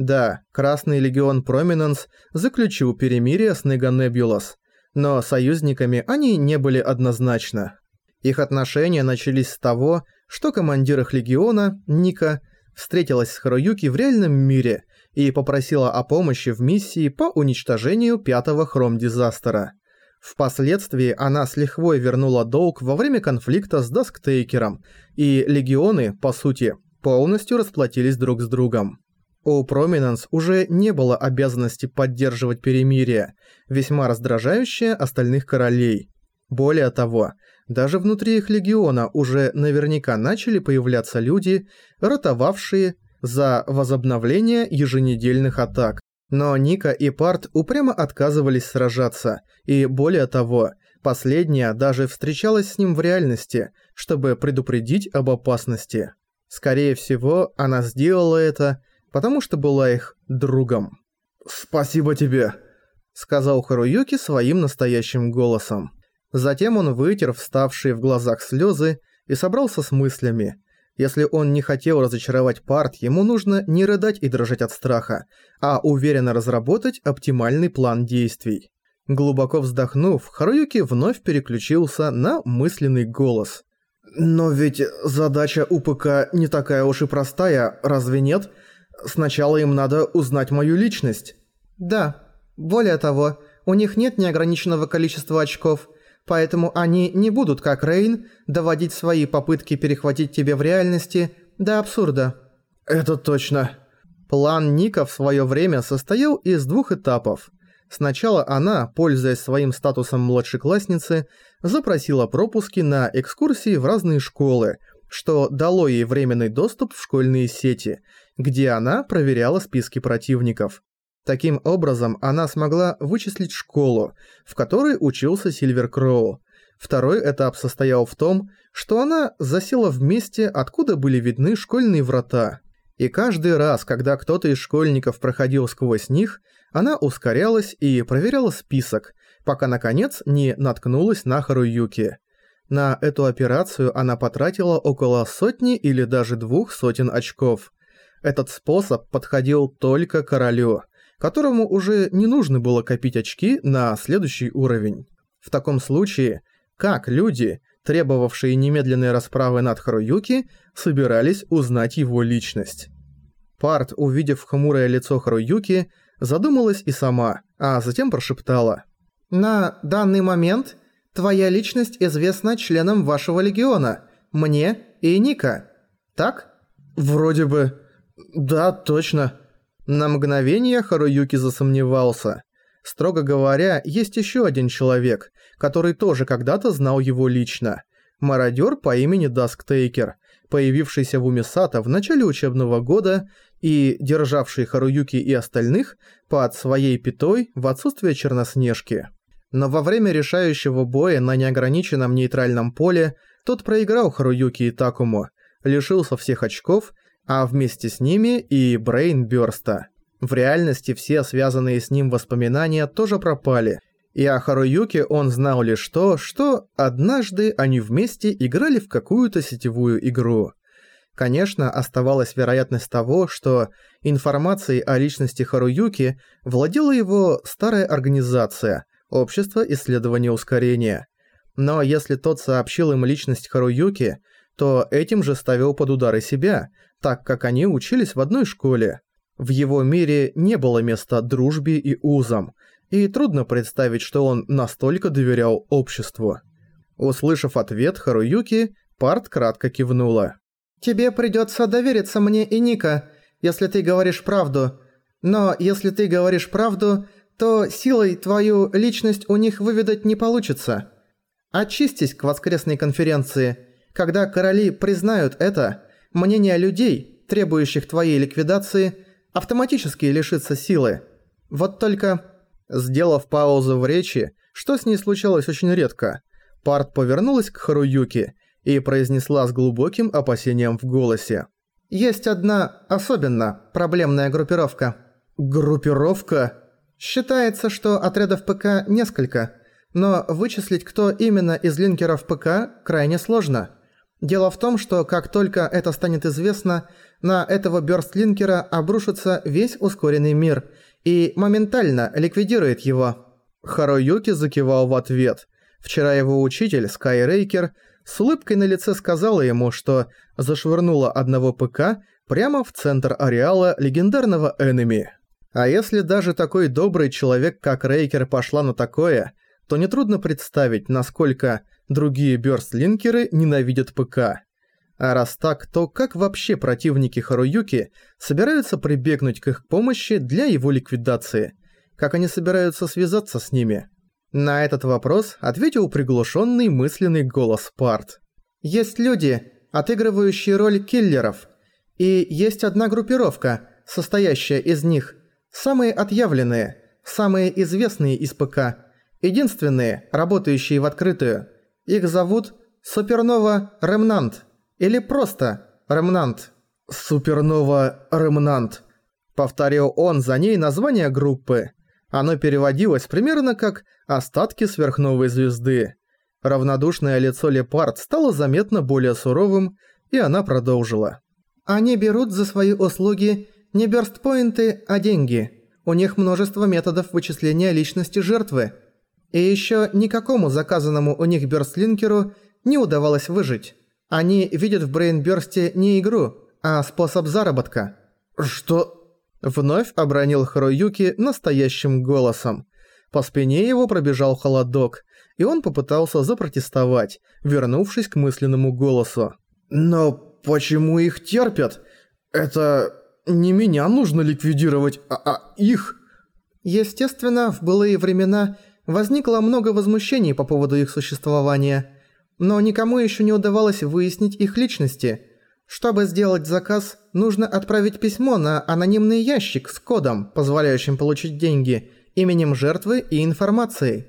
Да, Красный Легион Проминенс заключил перемирие с Неганебулас, но союзниками они не были однозначно. Их отношения начались с того, что командир их легиона, Ника, встретилась с Харуюки в реальном мире и попросила о помощи в миссии по уничтожению пятого хром-дизастера. Впоследствии она с лихвой вернула долг во время конфликта с Дасктейкером, и легионы, по сути, полностью расплатились друг с другом. У Проминенс уже не было обязанности поддерживать перемирие, весьма раздражающее остальных королей. Более того, даже внутри их легиона уже наверняка начали появляться люди, ротовавшие за возобновление еженедельных атак. Но Ника и Парт упрямо отказывались сражаться, и более того, последняя даже встречалась с ним в реальности, чтобы предупредить об опасности. Скорее всего, она сделала это, потому что была их другом. «Спасибо тебе», — сказал Харуюки своим настоящим голосом. Затем он вытер вставшие в глазах слезы и собрался с мыслями — если он не хотел разочаровать парт, ему нужно не рыдать и дрожать от страха, а уверенно разработать оптимальный план действий. Глубоко вздохнув, Харуюки вновь переключился на мысленный голос. «Но ведь задача УПК не такая уж и простая, разве нет? Сначала им надо узнать мою личность». «Да. Более того, у них нет неограниченного количества очков – поэтому они не будут, как Рейн, доводить свои попытки перехватить тебя в реальности до абсурда. Это точно. План Ника в своё время состоял из двух этапов. Сначала она, пользуясь своим статусом младшеклассницы, запросила пропуски на экскурсии в разные школы, что дало ей временный доступ в школьные сети, где она проверяла списки противников. Таким образом, она смогла вычислить школу, в которой учился Сильвер Кроу. Второй этап состоял в том, что она засела в месте, откуда были видны школьные врата. И каждый раз, когда кто-то из школьников проходил сквозь них, она ускорялась и проверяла список, пока наконец не наткнулась на Харуюки. На эту операцию она потратила около сотни или даже двух сотен очков. Этот способ подходил только королю которому уже не нужно было копить очки на следующий уровень. В таком случае, как люди, требовавшие немедленной расправы над Харуюки, собирались узнать его личность? Парт, увидев хмурое лицо Харуюки, задумалась и сама, а затем прошептала. «На данный момент твоя личность известна членам вашего легиона, мне и Ника, так?» «Вроде бы... Да, точно». На мгновение Харуюки засомневался. Строго говоря, есть еще один человек, который тоже когда-то знал его лично. Мародер по имени Дасктейкер, появившийся в Умисата в начале учебного года и державший Харуюки и остальных под своей пятой в отсутствие Черноснежки. Но во время решающего боя на неограниченном нейтральном поле тот проиграл Харуюки и Такому, лишился всех очков а вместе с ними и Брейнбёрста. В реальности все связанные с ним воспоминания тоже пропали, и о Харуюке он знал лишь то, что однажды они вместе играли в какую-то сетевую игру. Конечно, оставалась вероятность того, что информацией о личности Харуюки владела его старая организация – Общество исследования ускорения. Но если тот сообщил им личность Харуюки, то этим же ставил под удары себя, так как они учились в одной школе. В его мире не было места дружбе и узам, и трудно представить, что он настолько доверял обществу. Услышав ответ Харуюки, Парт кратко кивнула. «Тебе придётся довериться мне и Ника, если ты говоришь правду. Но если ты говоришь правду, то силой твою личность у них выведать не получится. Очистись к воскресной конференции – когда короли признают это, мнение людей, требующих твоей ликвидации, автоматически лишится силы. Вот только... Сделав паузу в речи, что с ней случалось очень редко, Парт повернулась к Харуюке и произнесла с глубоким опасением в голосе. «Есть одна особенно проблемная группировка». «Группировка?» Считается, что отрядов ПК несколько, но вычислить, кто именно из линкеров ПК, крайне сложно. Дело в том, что как только это станет известно, на этого бёрстлинкера обрушится весь ускоренный мир и моментально ликвидирует его. Харуюки закивал в ответ. Вчера его учитель, Скайрейкер, с улыбкой на лице сказала ему, что зашвырнула одного ПК прямо в центр ареала легендарного Энеми. А если даже такой добрый человек, как Рейкер, пошла на такое, то нетрудно представить, насколько другие бёрстлинкеры ненавидят ПК. А раз так, то как вообще противники Харуюки собираются прибегнуть к их помощи для его ликвидации? Как они собираются связаться с ними? На этот вопрос ответил приглушенный мысленный голос Парт. «Есть люди, отыгрывающие роль киллеров. И есть одна группировка, состоящая из них. Самые отъявленные, самые известные из ПК. Единственные, работающие в открытую. Их зовут Супернова Ремнант». Или просто «Ремнант». «Супернова Ремнант», — повторил он за ней название группы. Оно переводилось примерно как «остатки сверхновой звезды». Равнодушное лицо Лепард стало заметно более суровым, и она продолжила. «Они берут за свои услуги не бёрстпоинты, а деньги. У них множество методов вычисления личности жертвы. И ещё никакому заказанному у них бёрстлинкеру не удавалось выжить. Они видят в Брейнбёрсте не игру, а способ заработка». «Что?» Вновь обронил Харуюки настоящим голосом. По спине его пробежал холодок, и он попытался запротестовать, вернувшись к мысленному голосу. «Но почему их терпят? Это... не меня нужно ликвидировать, а, а их...» Естественно, в былые времена возникло много возмущений по поводу их существования – но никому еще не удавалось выяснить их личности. Чтобы сделать заказ, нужно отправить письмо на анонимный ящик с кодом, позволяющим получить деньги, именем жертвы и информацией.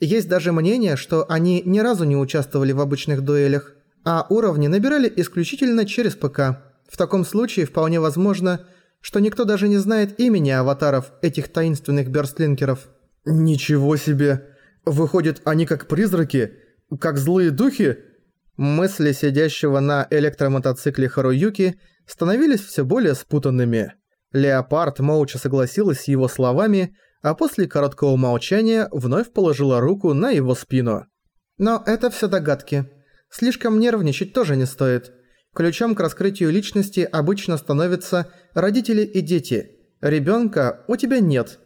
Есть даже мнение, что они ни разу не участвовали в обычных дуэлях, а уровни набирали исключительно через ПК. В таком случае вполне возможно, что никто даже не знает имени аватаров этих таинственных бёрстлинкеров. «Ничего себе! Выходит, они как призраки?» как злые духи, мысли сидящего на электромотоцикле Харуюки становились все более спутанными. Леопард молча согласилась с его словами, а после короткого молчания вновь положила руку на его спину. «Но это все догадки. Слишком нервничать тоже не стоит. Ключом к раскрытию личности обычно становятся родители и дети. Ребенка у тебя нет».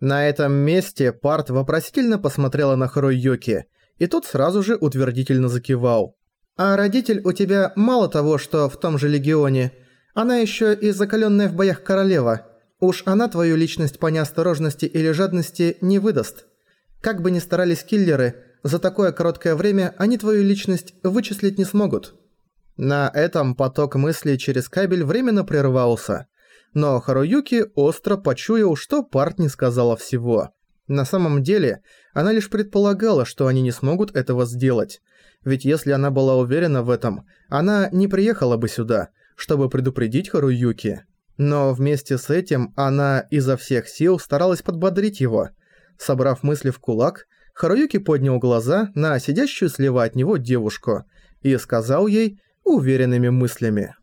На этом месте Парт вопросительно посмотрела на Харуюки – и тот сразу же утвердительно закивал. «А родитель у тебя мало того, что в том же Легионе, она еще и закаленная в боях королева. Уж она твою личность по неосторожности или жадности не выдаст. Как бы ни старались киллеры, за такое короткое время они твою личность вычислить не смогут». На этом поток мыслей через кабель временно прервался. Но Харуюки остро почуял, что парт не сказала всего. На самом деле, она лишь предполагала, что они не смогут этого сделать. Ведь если она была уверена в этом, она не приехала бы сюда, чтобы предупредить Харуюки. Но вместе с этим она изо всех сил старалась подбодрить его. Собрав мысли в кулак, Харуюки поднял глаза на сидящую слева от него девушку и сказал ей уверенными мыслями.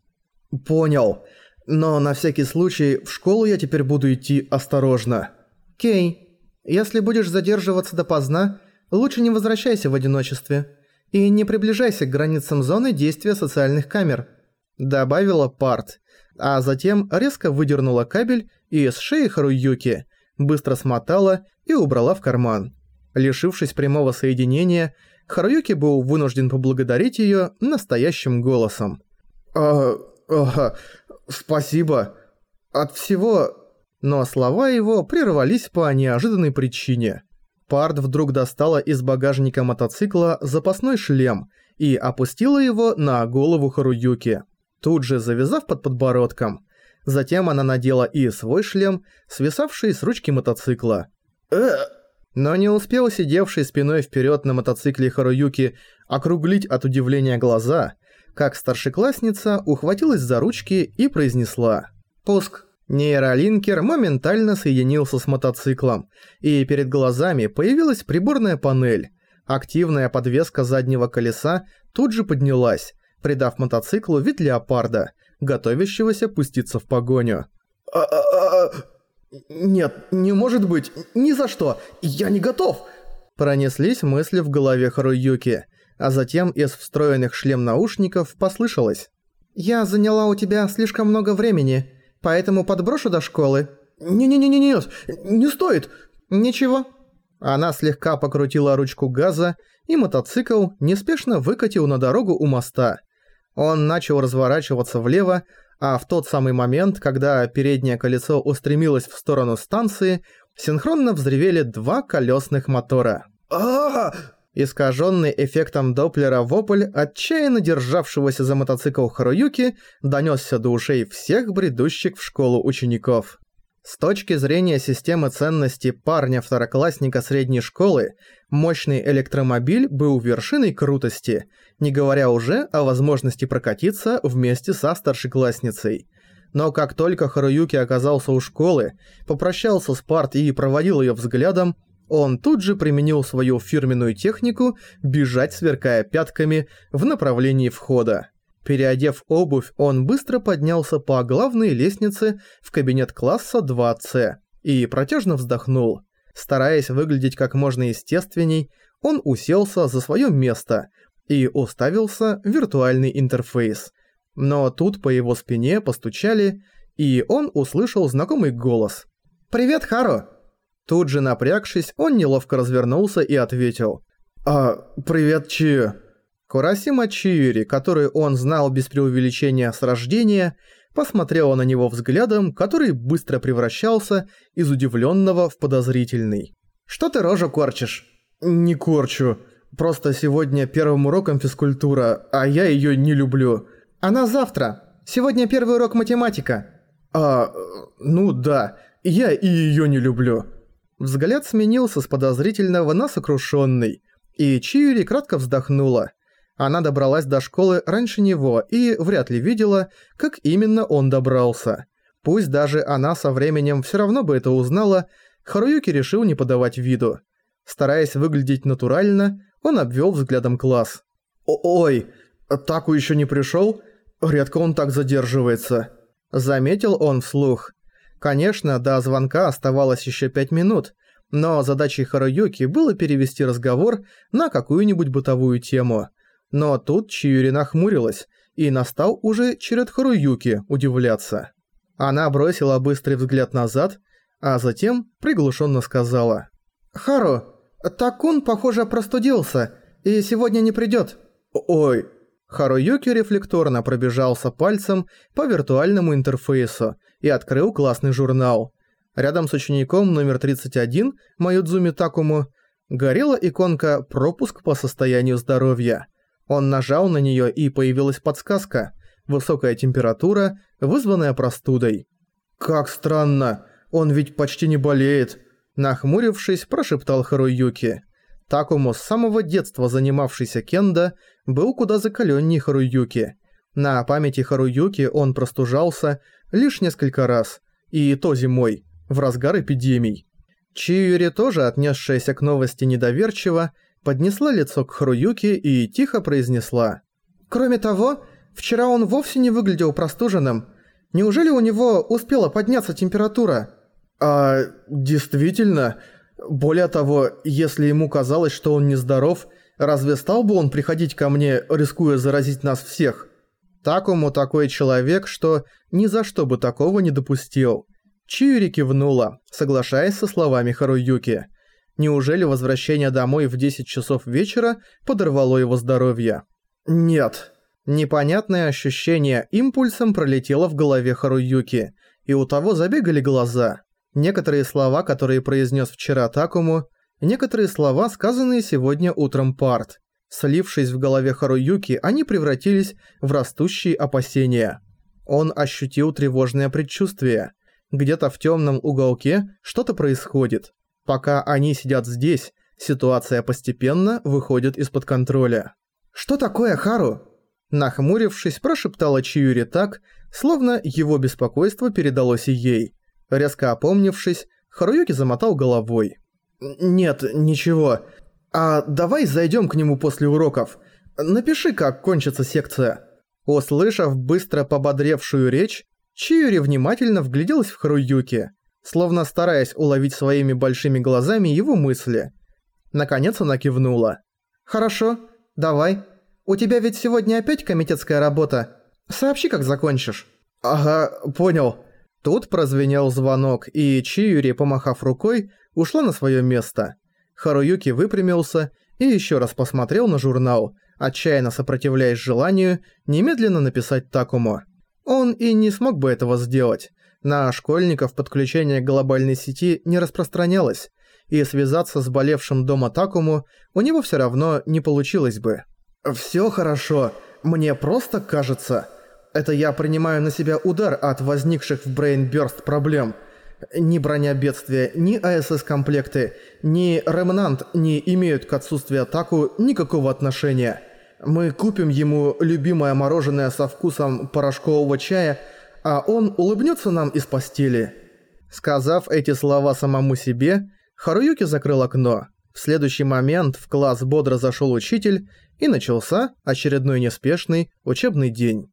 «Понял. Но на всякий случай в школу я теперь буду идти осторожно». «Кей, если будешь задерживаться допоздна, лучше не возвращайся в одиночестве. И не приближайся к границам зоны действия социальных камер», — добавила Парт, а затем резко выдернула кабель и с шеи Харуюки быстро смотала и убрала в карман. Лишившись прямого соединения, Харуюки был вынужден поблагодарить её настоящим голосом. «А... а... спасибо. От всего но слова его прервались по неожиданной причине. Пард вдруг достала из багажника мотоцикла запасной шлем и опустила его на голову Харуюки, тут же завязав под подбородком. Затем она надела и свой шлем, свисавший с ручки мотоцикла. «Э!» Но не успел сидевший спиной вперед на мотоцикле Харуюки округлить от удивления глаза, как старшеклассница ухватилась за ручки и произнесла «Пуск». Нейролинкер моментально соединился с мотоциклом, и перед глазами появилась приборная панель. Активная подвеска заднего колеса тут же поднялась, придав мотоциклу вид леопарда, готовящегося пуститься в погоню. «А-а-а... Нет, не может быть, ни за что, я не готов!» Пронеслись мысли в голове Харуюки, а затем из встроенных шлем наушников послышалось. «Я заняла у тебя слишком много времени, поэтому подброшу до школы». «Не-не-не-нет, не стоит!» «Ничего». Она слегка покрутила ручку газа, и мотоцикл неспешно выкатил на дорогу у моста. Он начал разворачиваться влево, а в тот самый момент, когда переднее колесо устремилось в сторону станции, синхронно взревели два колесных мотора. а Искаженный эффектом Доплера вопль, отчаянно державшегося за мотоцикл Харуюки, донесся до ушей всех бредущих в школу учеников. С точки зрения системы ценностей парня-второклассника средней школы, мощный электромобиль был вершиной крутости, не говоря уже о возможности прокатиться вместе со старшеклассницей. Но как только Харуюки оказался у школы, попрощался с парт и проводил ее взглядом, он тут же применил свою фирменную технику бежать, сверкая пятками, в направлении входа. Переодев обувь, он быстро поднялся по главной лестнице в кабинет класса 2С и протяжно вздохнул. Стараясь выглядеть как можно естественней, он уселся за свое место и уставился в виртуальный интерфейс. Но тут по его спине постучали, и он услышал знакомый голос. «Привет, Харо!» Тут же напрягшись, он неловко развернулся и ответил. «А, привет, Чи». Курасима Чиюри, которую он знал без преувеличения с рождения, посмотрела на него взглядом, который быстро превращался из удивленного в подозрительный. «Что ты рожу корчишь?» «Не корчу. Просто сегодня первым уроком физкультура, а я ее не люблю». «Она завтра. Сегодня первый урок математика». «А, ну да, я и ее не люблю». Взгляд сменился с подозрительного на сокрушенный, и Чиури кратко вздохнула. Она добралась до школы раньше него и вряд ли видела, как именно он добрался. Пусть даже она со временем все равно бы это узнала, Харуюки решил не подавать виду. Стараясь выглядеть натурально, он обвел взглядом класс. «Ой, Таку еще не пришел? Редко он так задерживается». Заметил он вслух. Конечно, до звонка оставалось еще пять минут, но задачей Харуюки было перевести разговор на какую-нибудь бытовую тему. Но тут Чиюри нахмурилась, и настал уже черед Харуюки удивляться. Она бросила быстрый взгляд назад, а затем приглушенно сказала. «Хару, Такун, похоже, простудился, и сегодня не придет. «Ой». Харуюки рефлекторно пробежался пальцем по виртуальному интерфейсу и открыл классный журнал. Рядом с учеником номер 31, Маюдзуми Такому, горела иконка «Пропуск по состоянию здоровья». Он нажал на нее и появилась подсказка «Высокая температура, вызванная простудой». «Как странно, он ведь почти не болеет», нахмурившись, прошептал Харуюки. Такому с самого детства занимавшийся кендо был куда закалённей Харуюки. На памяти Харуюки он простужался лишь несколько раз, и то зимой, в разгар эпидемий. Чиюри, тоже отнесшаяся к новости недоверчиво, поднесла лицо к Харуюки и тихо произнесла. «Кроме того, вчера он вовсе не выглядел простуженным. Неужели у него успела подняться температура?» «А, действительно. Более того, если ему казалось, что он нездоров, разве стал бы он приходить ко мне, рискуя заразить нас всех?» Такому такой человек, что ни за что бы такого не допустил. Чиури кивнула, соглашаясь со словами Харуюки. Неужели возвращение домой в 10 часов вечера подорвало его здоровье? Нет. Непонятное ощущение импульсом пролетело в голове Харуюки, и у того забегали глаза. Некоторые слова, которые произнес вчера Такому, некоторые слова, сказанные сегодня утром Парт. Слившись в голове Харуюки, они превратились в растущие опасения. Он ощутил тревожное предчувствие. Где-то в темном уголке что-то происходит. Пока они сидят здесь, ситуация постепенно выходит из-под контроля. «Что такое, Хару?» Нахмурившись, прошептала Чиюри так, словно его беспокойство передалось и ей. Резко опомнившись, Харуюки замотал головой. «Нет, ничего. А давай зайдем к нему после уроков. Напиши, как кончится секция». Услышав быстро пободревшую речь, Чиюри внимательно вгляделась в Харуюки, словно стараясь уловить своими большими глазами его мысли. Наконец она кивнула. «Хорошо, давай. У тебя ведь сегодня опять комитетская работа. Сообщи, как закончишь». «Ага, понял». Тут прозвенел звонок, и Чиюри, помахав рукой, ушла на свое место. Харуюки выпрямился и еще раз посмотрел на журнал, отчаянно сопротивляясь желанию немедленно написать Такому. Он и не смог бы этого сделать. На школьников подключение к глобальной сети не распространялось, и связаться с болевшим дома Такому у него все равно не получилось бы. «Всё хорошо, мне просто кажется. Это я принимаю на себя удар от возникших в Brainburst проблем. Ни броня бедствия, ни АСС-комплекты, ни Ремнант не имеют к отсутствию атаку никакого отношения». Мы купим ему любимое мороженое со вкусом порошкового чая, а он улыбнется нам из постели». Сказав эти слова самому себе, Харуюки закрыл окно. В следующий момент в класс бодро зашел учитель, и начался очередной неспешный учебный день.